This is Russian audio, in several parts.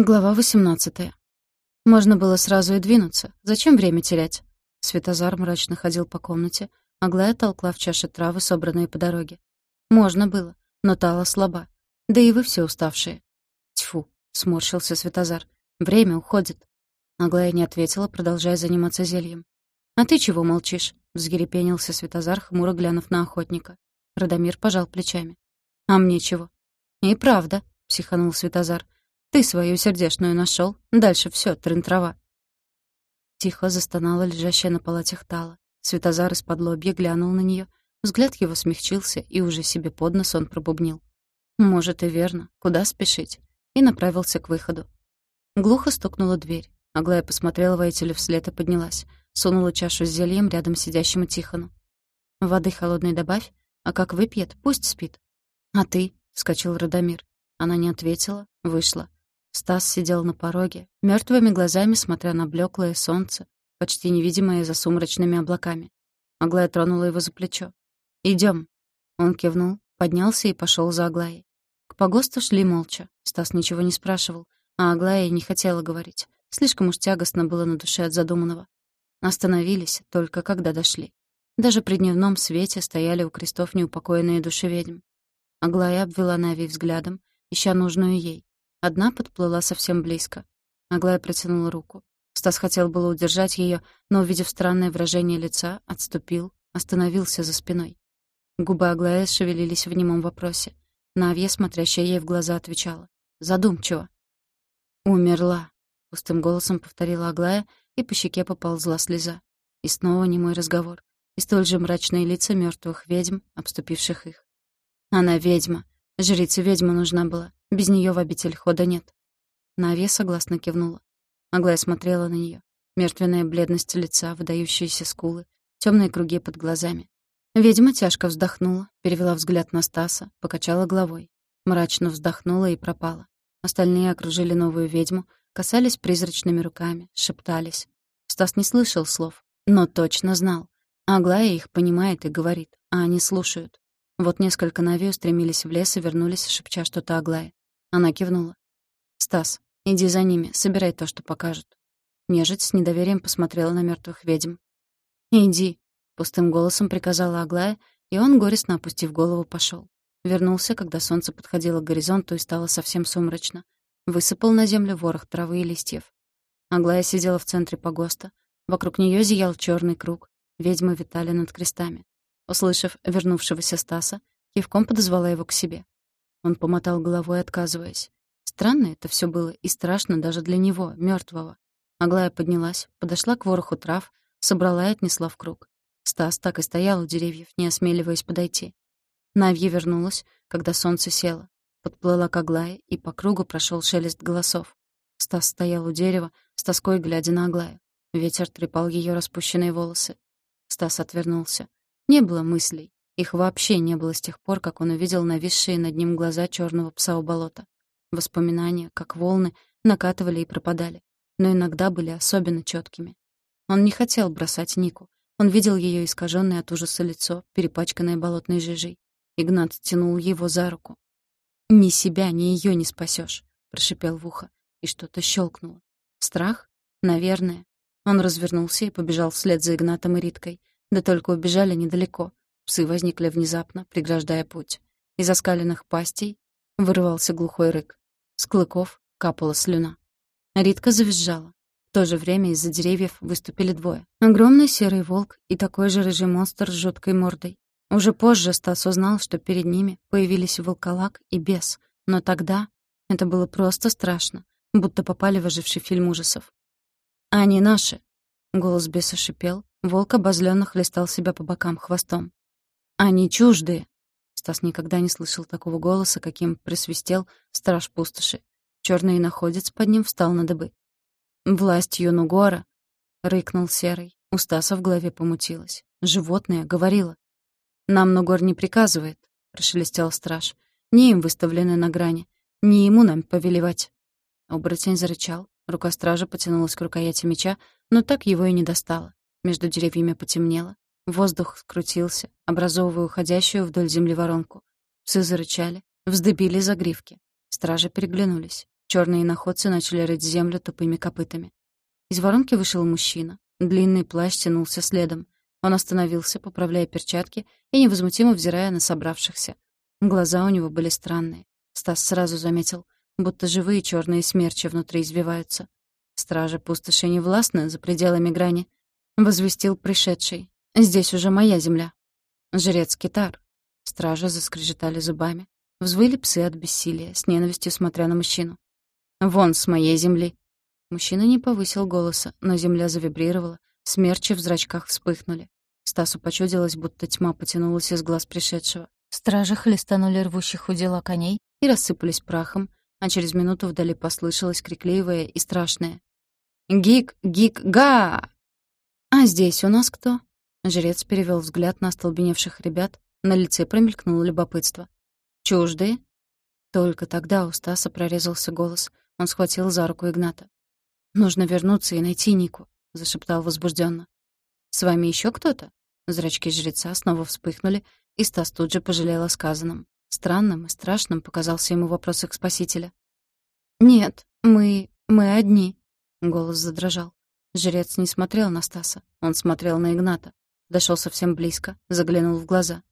Глава 18. Можно было сразу и двинуться. Зачем время терять? Светозар мрачно ходил по комнате, Аглая толкла в чаше травы, собранные по дороге. Можно было, но Тала слаба. Да и вы все уставшие. Тьфу, сморщился Светозар. Время уходит. Аглая не ответила, продолжая заниматься зельем. «А ты чего молчишь?» — взгерепенился Светозар, хмуро глянув на охотника. Радомир пожал плечами. «А мне чего?» «И правда», — психанул Светозар. Ты свою сердечную нашел, дальше все, трын-трава. Тихо застонала лежащая на палатях Тала. Светозар из-под лобья глянул на нее. Взгляд его смягчился, и уже себе под нос он пробубнил. «Может, и верно. Куда спешить?» И направился к выходу. Глухо стукнула дверь. Аглая посмотрела воителю вслед и поднялась. Сунула чашу с зельем рядом сидящему Тихону. «Воды холодной добавь, а как выпьет, пусть спит». «А ты?» — вскочил Радомир. Она не ответила, вышла. Стас сидел на пороге, мертвыми глазами смотря на блеклое солнце, почти невидимое за сумрачными облаками. Аглая тронула его за плечо. Идем. Он кивнул, поднялся и пошел за Аглаей. К погосту шли молча. Стас ничего не спрашивал, а Аглая не хотела говорить. Слишком уж тягостно было на душе от задуманного. Остановились только когда дошли. Даже при дневном свете стояли у крестов неупокоенные души ведьм. Аглая обвела Нави взглядом, ища нужную ей. Одна подплыла совсем близко. Аглая протянула руку. Стас хотел было удержать ее, но, увидев странное выражение лица, отступил, остановился за спиной. Губы Аглая шевелились в немом вопросе. Навья, смотрящая ей в глаза, отвечала. Задумчиво. «Умерла», — пустым голосом повторила Аглая, и по щеке поползла слеза. И снова немой разговор. И столь же мрачные лица мертвых ведьм, обступивших их. «Она ведьма. Жрица ведьма нужна была. Без нее в обитель хода нет. Навья согласно кивнула. Аглая смотрела на нее. Мертвенная бледность лица, выдающиеся скулы, темные круги под глазами. Ведьма тяжко вздохнула, перевела взгляд на Стаса, покачала головой. Мрачно вздохнула и пропала. Остальные окружили новую ведьму, касались призрачными руками, шептались. Стас не слышал слов, но точно знал. Аглая их понимает и говорит, а они слушают. Вот несколько Нави устремились в лес и вернулись, шепча что-то Аглае. Она кивнула. «Стас, иди за ними, собирай то, что покажут». Нежить с недоверием посмотрела на мертвых ведьм. «Иди», — пустым голосом приказала Аглая, и он, горестно опустив голову, пошел. Вернулся, когда солнце подходило к горизонту и стало совсем сумрачно. Высыпал на землю ворох травы и листьев. Аглая сидела в центре погоста. Вокруг нее зиял черный круг. Ведьмы витали над крестами. Услышав вернувшегося Стаса, кивком подозвала его к себе. Он помотал головой, отказываясь. Странно это все было и страшно даже для него, мертвого. Аглая поднялась, подошла к вороху трав, собрала и отнесла в круг. Стас так и стоял у деревьев, не осмеливаясь подойти. Навья вернулась, когда солнце село. Подплыла к Аглае, и по кругу прошел шелест голосов. Стас стоял у дерева, с тоской глядя на Аглаю. Ветер трепал ее распущенные волосы. Стас отвернулся. Не было мыслей. Их вообще не было с тех пор, как он увидел нависшие над ним глаза черного пса у болота. Воспоминания, как волны, накатывали и пропадали, но иногда были особенно четкими. Он не хотел бросать Нику. Он видел ее искаженное от ужаса лицо, перепачканное болотной жижей. Игнат тянул его за руку. «Ни себя, ни ее не спасешь, прошипел в ухо, и что-то щелкнуло. «Страх? Наверное». Он развернулся и побежал вслед за Игнатом и Риткой. Да только убежали недалеко. Псы возникли внезапно, преграждая путь. Из оскаленных пастей вырывался глухой рык. С клыков капала слюна. Ритка завизжала. В то же время из-за деревьев выступили двое. Огромный серый волк и такой же рыжий монстр с жуткой мордой. Уже позже Стас узнал, что перед ними появились волколак и бес. Но тогда это было просто страшно, будто попали в оживший фильм ужасов. «Они наши!» — голос беса шипел. Волк обозлённо хлестал себя по бокам хвостом. Они чуждые. Стас никогда не слышал такого голоса, каким присвистел страж пустоши. Чёрный находец под ним встал на дыбы. «Власть Юнугора!» — рыкнул Серый. У Стаса в голове помутилось. Животное говорило. «Нам Нугор не приказывает», — прошелестел страж. «Не им выставлены на грани. Не ему нам повелевать». Оборотень зарычал. Рука стража потянулась к рукояти меча, но так его и не достала. Между деревьями потемнело. Воздух скрутился, образовывая уходящую вдоль земли воронку. Псы зарычали, вздыбили загривки. Стражи переглянулись. Черные находцы начали рыть землю тупыми копытами. Из воронки вышел мужчина. Длинный плащ тянулся следом. Он остановился, поправляя перчатки и невозмутимо взирая на собравшихся. Глаза у него были странные. Стас сразу заметил, будто живые черные смерчи внутри извиваются. Стражи пустоши не властны за пределами грани. Возвестил пришедший. «Здесь уже моя земля». «Жрец Китар». Стражи заскрежетали зубами. Взвыли псы от бессилия, с ненавистью смотря на мужчину. «Вон с моей земли!» Мужчина не повысил голоса, но земля завибрировала, смерчи в зрачках вспыхнули. Стасу почудилось, будто тьма потянулась из глаз пришедшего. Стражи хлестанули рвущих у дела коней и рассыпались прахом, а через минуту вдали послышалось крикливое и страшное. «Гик! Гик! Га!» «А здесь у нас кто?» Жрец перевел взгляд на остолбеневших ребят, на лице промелькнуло любопытство. «Чуждые?» Только тогда у Стаса прорезался голос. Он схватил за руку Игната. «Нужно вернуться и найти Нику», — зашептал возбужденно. «С вами еще кто-то?» Зрачки жреца снова вспыхнули, и Стас тут же пожалел о сказанном. Странным и страшным показался ему вопрос их спасителя. «Нет, мы... мы одни», — голос задрожал. Жрец не смотрел на Стаса, он смотрел на Игната. Дошел совсем близко, заглянул в глаза.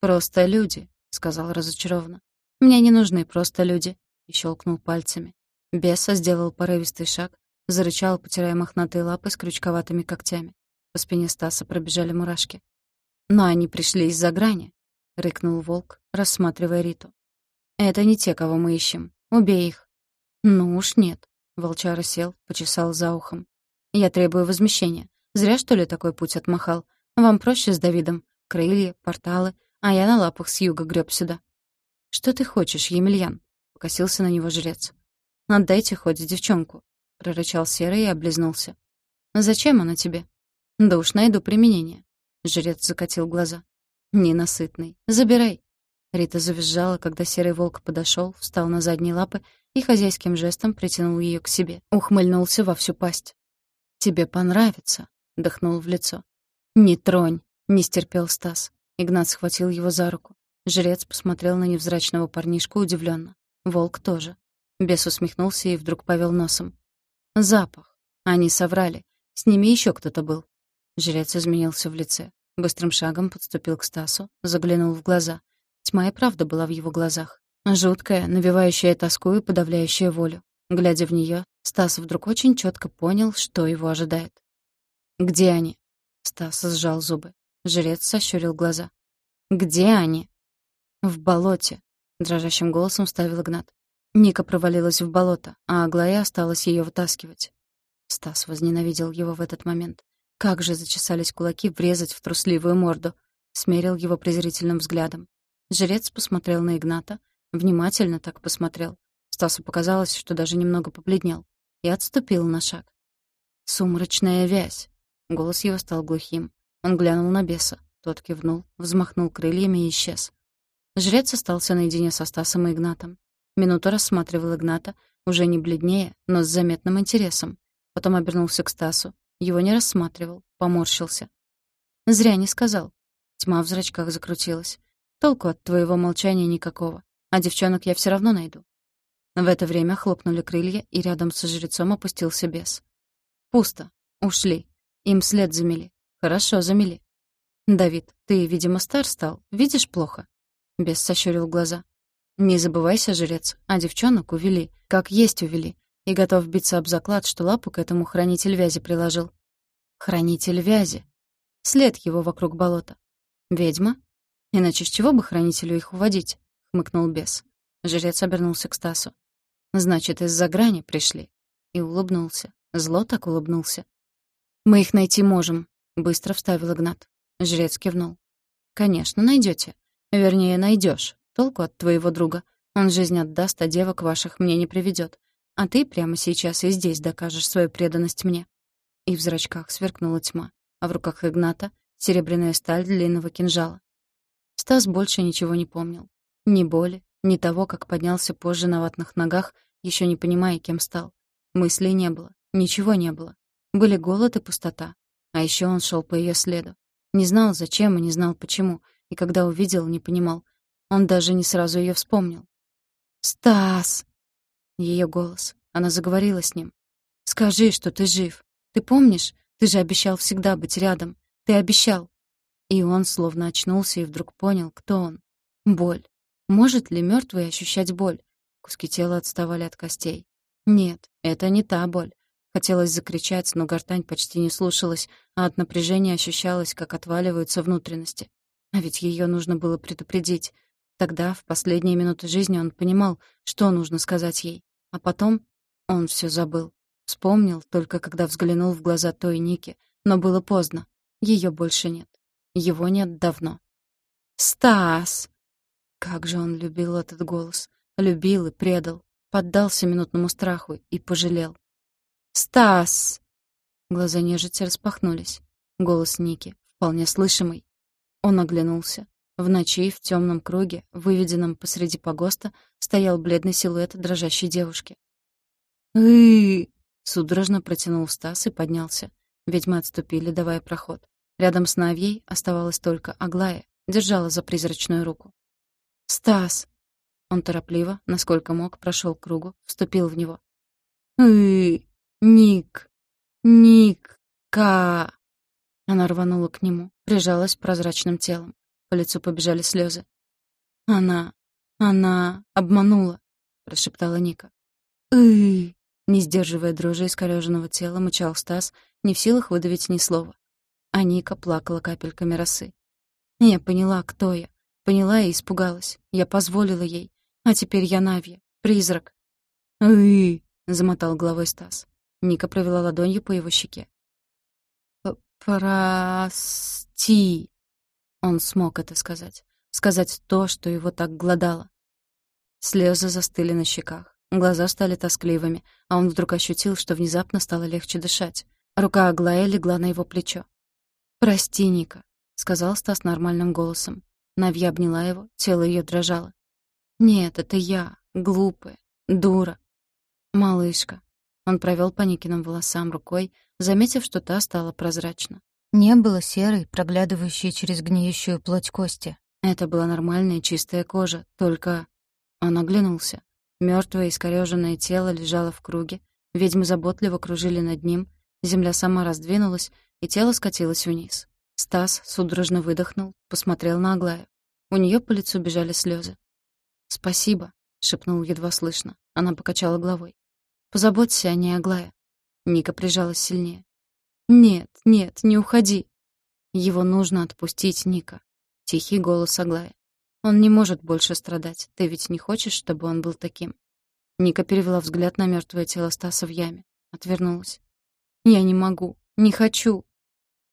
«Просто люди», — сказал разочарованно. «Мне не нужны просто люди», — и щелкнул пальцами. Беса сделал порывистый шаг, зарычал, потирая мохнатые лапы с крючковатыми когтями. По спине Стаса пробежали мурашки. «Но они пришли из-за грани», — рыкнул волк, рассматривая Риту. «Это не те, кого мы ищем. Убей их». «Ну уж нет», — волчара сел, почесал за ухом. «Я требую возмещения. Зря, что ли, такой путь отмахал. Вам проще с Давидом. Крылья, порталы, а я на лапах с юга греб сюда». «Что ты хочешь, Емельян?» — покосился на него жрец. «Отдайте хоть девчонку», — прорычал Серый и облизнулся. «Зачем она тебе?» «Да уж найду применение». Жрец закатил глаза. «Ненасытный. Забирай». Рита завизжала, когда серый волк подошел, встал на задние лапы и хозяйским жестом притянул ее к себе. Ухмыльнулся во всю пасть. «Тебе понравится», — дыхнул в лицо. «Не тронь», — не стерпел Стас. Игнат схватил его за руку. Жрец посмотрел на невзрачного парнишку удивленно. Волк тоже. Бес усмехнулся и вдруг повел носом. «Запах. Они соврали. С ними еще кто-то был». Жрец изменился в лице. Быстрым шагом подступил к Стасу, заглянул в глаза. Тьма и правда была в его глазах. Жуткая, навевающая тоску и подавляющая волю. Глядя в нее, Стас вдруг очень четко понял, что его ожидает. «Где они?» Стас сжал зубы. Жрец сощурил глаза. «Где они?» «В болоте», — дрожащим голосом вставил Игнат. Ника провалилась в болото, а Аглая осталась ее вытаскивать. Стас возненавидел его в этот момент. Как же зачесались кулаки врезать в трусливую морду. Смерил его презрительным взглядом. Жрец посмотрел на Игната, внимательно так посмотрел. Стасу показалось, что даже немного побледнел и отступил на шаг. «Сумрачная вязь!» Голос его стал глухим. Он глянул на беса. Тот кивнул, взмахнул крыльями и исчез. Жрец остался наедине со Стасом и Игнатом. Минуту рассматривал Игната, уже не бледнее, но с заметным интересом. Потом обернулся к Стасу. Его не рассматривал, поморщился. «Зря не сказал». Тьма в зрачках закрутилась. «Толку от твоего молчания никакого. А девчонок я все равно найду. В это время хлопнули крылья, и рядом со жрецом опустился бес. «Пусто. Ушли. Им след замели. Хорошо замели. Давид, ты, видимо, стар стал. Видишь плохо?» Бес сощурил глаза. «Не забывайся, жрец, а девчонок увели. Как есть увели. И готов биться об заклад, что лапу к этому хранитель вязи приложил». «Хранитель вязи. След его вокруг болота. Ведьма? Иначе с чего бы хранителю их уводить?» — хмыкнул бес. Жрец обернулся к Стасу. Значит, из-за грани пришли. И улыбнулся. Зло так улыбнулся. Мы их найти можем, быстро вставил Игнат. Жрец кивнул. Конечно, найдете. Вернее, найдешь. Толку от твоего друга. Он жизнь отдаст, а девок ваших мне не приведет. А ты прямо сейчас и здесь докажешь свою преданность мне. И в зрачках сверкнула тьма, а в руках Игната — серебряная сталь длинного кинжала. Стас больше ничего не помнил. Ни боли, ни того, как поднялся позже на ватных ногах еще не понимая, кем стал. Мыслей не было, ничего не было. Были голод и пустота. А еще он шел по ее следу. Не знал, зачем и не знал, почему. И когда увидел, не понимал. Он даже не сразу ее вспомнил. «Стас!» Ее голос. Она заговорила с ним. «Скажи, что ты жив. Ты помнишь? Ты же обещал всегда быть рядом. Ты обещал». И он словно очнулся и вдруг понял, кто он. Боль. Может ли мертвый ощущать боль? Куски тела отставали от костей. Нет, это не та боль. Хотелось закричать, но гортань почти не слушалась, а от напряжения ощущалось, как отваливаются внутренности. А ведь ее нужно было предупредить. Тогда, в последние минуты жизни, он понимал, что нужно сказать ей. А потом он все забыл. Вспомнил, только когда взглянул в глаза той Ники, но было поздно. Ее больше нет. Его нет давно. «Стас!» Как же он любил этот голос. Любил и предал. Поддался минутному страху и пожалел. «Стас!» Глаза нежити распахнулись. Голос Ники, вполне слышимый. Он оглянулся. В ночи, в темном круге, выведенном посреди погоста, стоял бледный силуэт дрожащей девушки. «Ы-ы-ы!» судорожно протянул Стас и поднялся. Ведьмы отступили, давая проход. Рядом с Навьей оставалась только Аглая, держала за призрачную руку. «Стас!» Он торопливо, насколько мог, прошел к кругу, вступил в него. «Ы, Ник, Ник-ка!» Она рванула к нему, прижалась прозрачным телом. По лицу побежали слезы. «Она, она обманула», — прошептала Ника. «Ы!» Не сдерживая дрожи искорёженного тела, мычал Стас, не в силах выдавить ни слова. А Ника плакала капельками росы. Я поняла, кто я. Поняла и испугалась. Я позволила ей. А теперь я Навья, призрак. «Ы!» — замотал головой Стас. Ника провела ладонью по его щеке. «Прости!» Он смог это сказать. Сказать то, что его так глодало. Слезы застыли на щеках. Глаза стали тоскливыми, а он вдруг ощутил, что внезапно стало легче дышать. Рука Аглая легла на его плечо. «Прости, Ника», — сказал Стас нормальным голосом. Навья обняла его, тело ее дрожало. «Нет, это я, глупая, дура. Малышка». Он провел по Никиным волосам рукой, заметив, что та стала прозрачна. Не было серой, проглядывающей через гниющую плоть кости. Это была нормальная чистая кожа, только... Он оглянулся. Мёртвое искорёженное тело лежало в круге, ведьмы заботливо кружили над ним, земля сама раздвинулась, и тело скатилось вниз. Стас судорожно выдохнул, посмотрел на Аглаю. У неё по лицу бежали слёзы. «Спасибо», — шепнул едва слышно. Она покачала головой. «Позаботься о ней, Аглая». Ника прижалась сильнее. «Нет, нет, не уходи». «Его нужно отпустить, Ника». Тихий голос Аглая. «Он не может больше страдать. Ты ведь не хочешь, чтобы он был таким?» Ника перевела взгляд на мертвое тело Стаса в яме. Отвернулась. «Я не могу. Не хочу».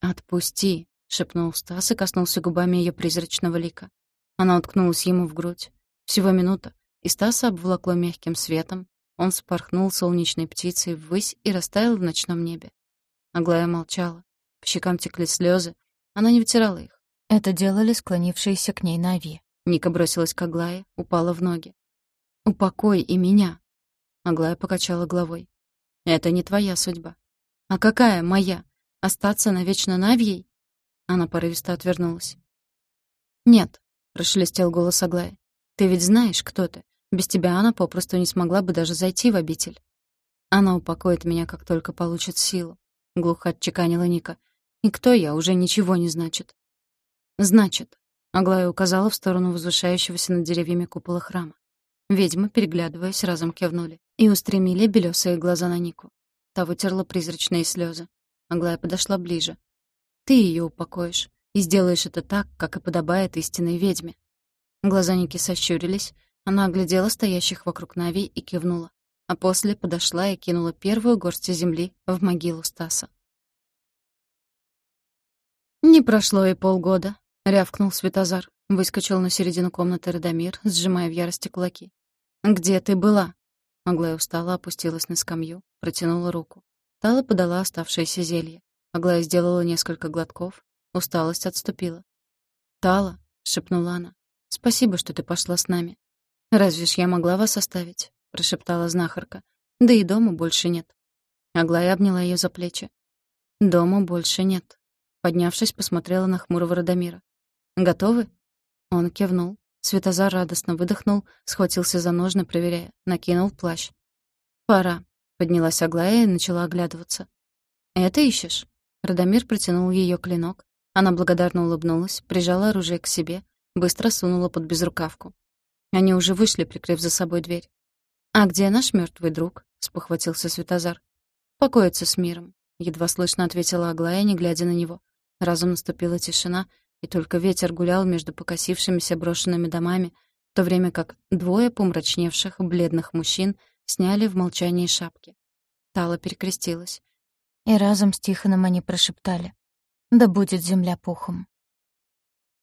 «Отпусти», — шепнул Стас и коснулся губами ее призрачного лика. Она уткнулась ему в грудь. Всего минута, и Стаса обволокло мягким светом. Он спорхнул солнечной птицей ввысь и растаял в ночном небе. Аглая молчала. По щекам текли слезы. Она не вытирала их. Это делали склонившиеся к ней Нави. Ника бросилась к Аглае, упала в ноги. «Упокой и меня!» Аглая покачала головой. «Это не твоя судьба». «А какая моя? Остаться навечно Навьей?» Она порывисто отвернулась. «Нет», — прошелестел голос Аглая. «Ты ведь знаешь, кто ты. Без тебя она попросту не смогла бы даже зайти в обитель. Она упокоит меня, как только получит силу. — глухо отчеканила Ника. «И кто я, уже ничего не значит». «Значит», — Аглая указала в сторону возвышающегося над деревьями купола храма. Ведьмы, переглядываясь, разом кивнули и устремили белесые глаза на Нику. Та вытерла призрачные слезы. Аглая подошла ближе. «Ты ее упокоишь, и сделаешь это так, как и подобает истинной ведьме». Глаза Ники сощурились, она оглядела стоящих вокруг Нави и кивнула а после подошла и кинула первую горсть земли в могилу Стаса. «Не прошло и полгода», — рявкнул Светозар. Выскочил на середину комнаты Радомир, сжимая в ярости кулаки. «Где ты была?» Аглая устала, опустилась на скамью, протянула руку. Тала подала оставшееся зелье. Аглая сделала несколько глотков, усталость отступила. «Тала», — шепнула она, — «спасибо, что ты пошла с нами. Разве ж я могла вас оставить? — прошептала знахарка. «Да и дома больше нет». Аглая обняла ее за плечи. «Дома больше нет». Поднявшись, посмотрела на хмурого Радомира. «Готовы?» Он кивнул. Светозар радостно выдохнул, схватился за ножны, проверяя. Накинул плащ. «Пора», — поднялась Аглая и начала оглядываться. «Это ищешь?» Радомир протянул ее клинок. Она благодарно улыбнулась, прижала оружие к себе, быстро сунула под безрукавку. Они уже вышли, прикрыв за собой дверь. «А где наш мертвый друг?» — спохватился Светозар. «Покоится с миром», — едва слышно ответила Аглая, не глядя на него. Разом наступила тишина, и только ветер гулял между покосившимися брошенными домами, в то время как двое помрачневших, бледных мужчин сняли в молчании шапки. Тала перекрестилась. И разом с Тихоном они прошептали. «Да будет земля пухом».